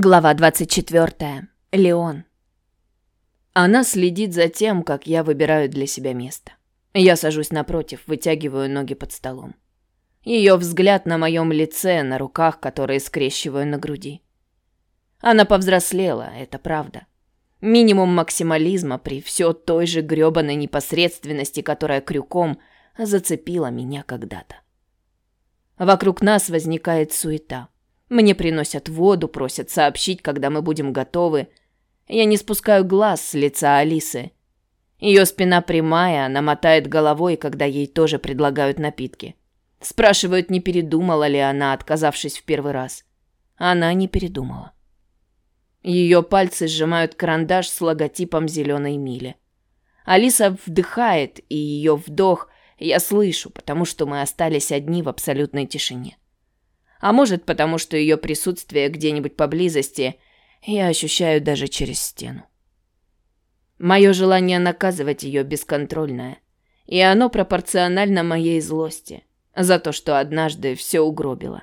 Глава 24. Леон. Она следит за тем, как я выбираю для себя место. Я сажусь напротив, вытягиваю ноги под столом. Ее взгляд на моем лице, на руках, которые скрещиваю на груди. Она повзрослела, это правда. Минимум максимализма при все той же грёбаной непосредственности, которая крюком зацепила меня когда-то. Вокруг нас возникает суета. Мне приносят воду, просят сообщить, когда мы будем готовы. Я не спускаю глаз с лица Алисы. Ее спина прямая, она мотает головой, когда ей тоже предлагают напитки. Спрашивают, не передумала ли она, отказавшись в первый раз. Она не передумала. Ее пальцы сжимают карандаш с логотипом зеленой мили. Алиса вдыхает, и ее вдох я слышу, потому что мы остались одни в абсолютной тишине. А может, потому что ее присутствие где-нибудь поблизости я ощущаю даже через стену. Мое желание наказывать ее бесконтрольное, и оно пропорционально моей злости за то, что однажды все угробила.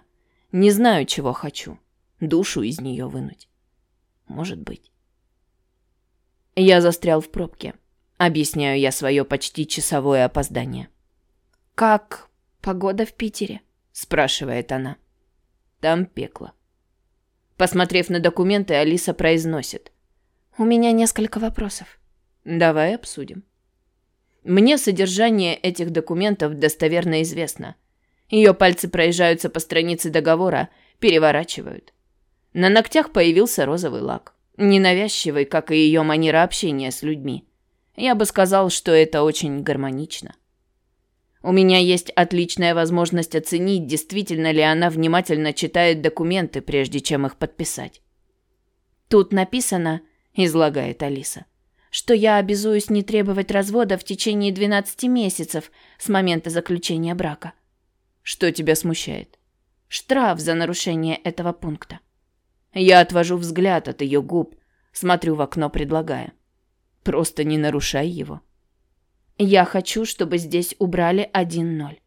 Не знаю, чего хочу. Душу из нее вынуть. Может быть. Я застрял в пробке. Объясняю я свое почти часовое опоздание. «Как погода в Питере?» – спрашивает она. Там пекло. Посмотрев на документы, Алиса произносит. «У меня несколько вопросов». «Давай обсудим». Мне содержание этих документов достоверно известно. Ее пальцы проезжаются по странице договора, переворачивают. На ногтях появился розовый лак. Ненавязчивый, как и ее манера общения с людьми. Я бы сказал, что это очень гармонично. У меня есть отличная возможность оценить, действительно ли она внимательно читает документы, прежде чем их подписать. Тут написано, излагает Алиса, что я обязуюсь не требовать развода в течение 12 месяцев с момента заключения брака. Что тебя смущает? Штраф за нарушение этого пункта. Я отвожу взгляд от ее губ, смотрю в окно, предлагая. Просто не нарушай его. Я хочу, чтобы здесь убрали один ноль.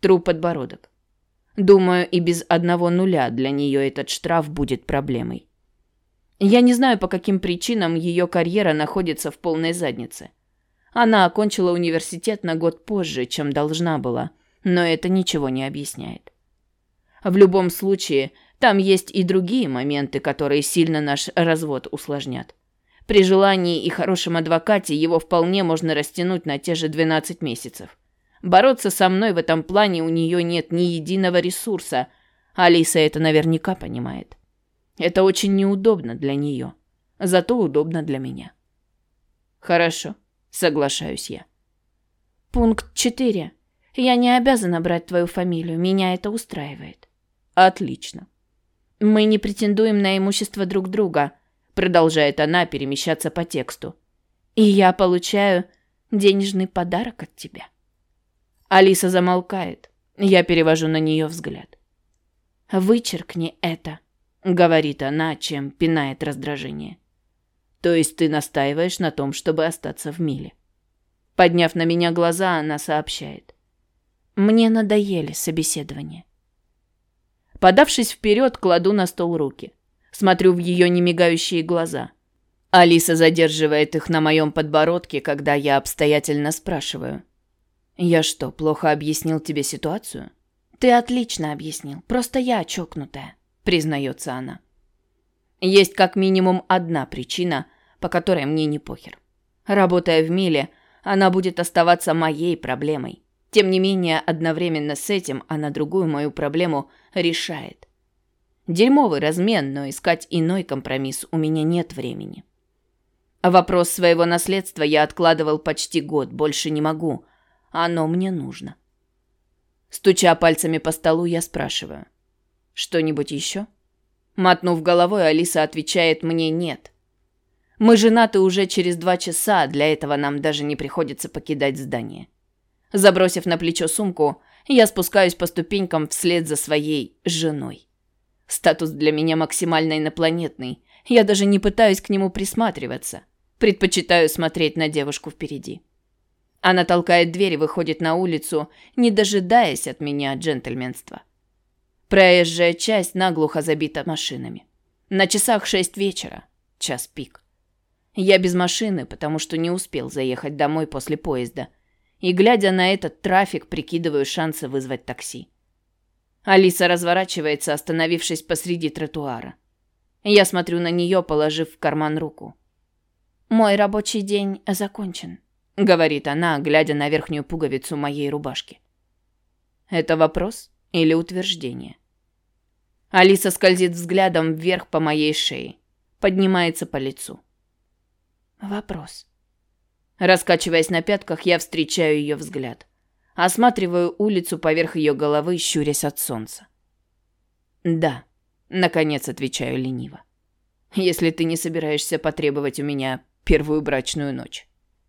Тру подбородок. Думаю, и без одного нуля для нее этот штраф будет проблемой. Я не знаю, по каким причинам ее карьера находится в полной заднице. Она окончила университет на год позже, чем должна была, но это ничего не объясняет. В любом случае, там есть и другие моменты, которые сильно наш развод усложнят. При желании и хорошем адвокате его вполне можно растянуть на те же 12 месяцев. Бороться со мной в этом плане у нее нет ни единого ресурса. Алиса это наверняка понимает. Это очень неудобно для нее. Зато удобно для меня. Хорошо, соглашаюсь я. Пункт 4. Я не обязана брать твою фамилию, меня это устраивает. Отлично. Мы не претендуем на имущество друг друга. Продолжает она перемещаться по тексту. И я получаю денежный подарок от тебя. Алиса замолкает. Я перевожу на нее взгляд. «Вычеркни это», — говорит она, чем пинает раздражение. «То есть ты настаиваешь на том, чтобы остаться в миле?» Подняв на меня глаза, она сообщает. «Мне надоели собеседования». Подавшись вперед, кладу на стол руки. Смотрю в ее немигающие глаза. Алиса задерживает их на моем подбородке, когда я обстоятельно спрашиваю. «Я что, плохо объяснил тебе ситуацию?» «Ты отлично объяснил. Просто я чокнутая», — признается она. Есть как минимум одна причина, по которой мне не похер. Работая в Миле, она будет оставаться моей проблемой. Тем не менее, одновременно с этим она другую мою проблему решает. Дерьмовый размен, но искать иной компромисс у меня нет времени. Вопрос своего наследства я откладывал почти год, больше не могу. Оно мне нужно. Стуча пальцами по столу, я спрашиваю. «Что-нибудь еще?» Мотнув головой, Алиса отвечает мне «нет». Мы женаты уже через два часа, для этого нам даже не приходится покидать здание. Забросив на плечо сумку, я спускаюсь по ступенькам вслед за своей женой. Статус для меня максимально инопланетный. Я даже не пытаюсь к нему присматриваться. Предпочитаю смотреть на девушку впереди. Она толкает дверь и выходит на улицу, не дожидаясь от меня джентльменства. Проезжая часть наглухо забита машинами. На часах шесть вечера. Час пик. Я без машины, потому что не успел заехать домой после поезда. И, глядя на этот трафик, прикидываю шансы вызвать такси. Алиса разворачивается, остановившись посреди тротуара. Я смотрю на нее, положив в карман руку. «Мой рабочий день закончен», — говорит она, глядя на верхнюю пуговицу моей рубашки. Это вопрос или утверждение? Алиса скользит взглядом вверх по моей шее, поднимается по лицу. Вопрос. Раскачиваясь на пятках, я встречаю ее взгляд. Осматриваю улицу поверх ее головы, щурясь от солнца. «Да», — наконец отвечаю лениво. «Если ты не собираешься потребовать у меня первую брачную ночь».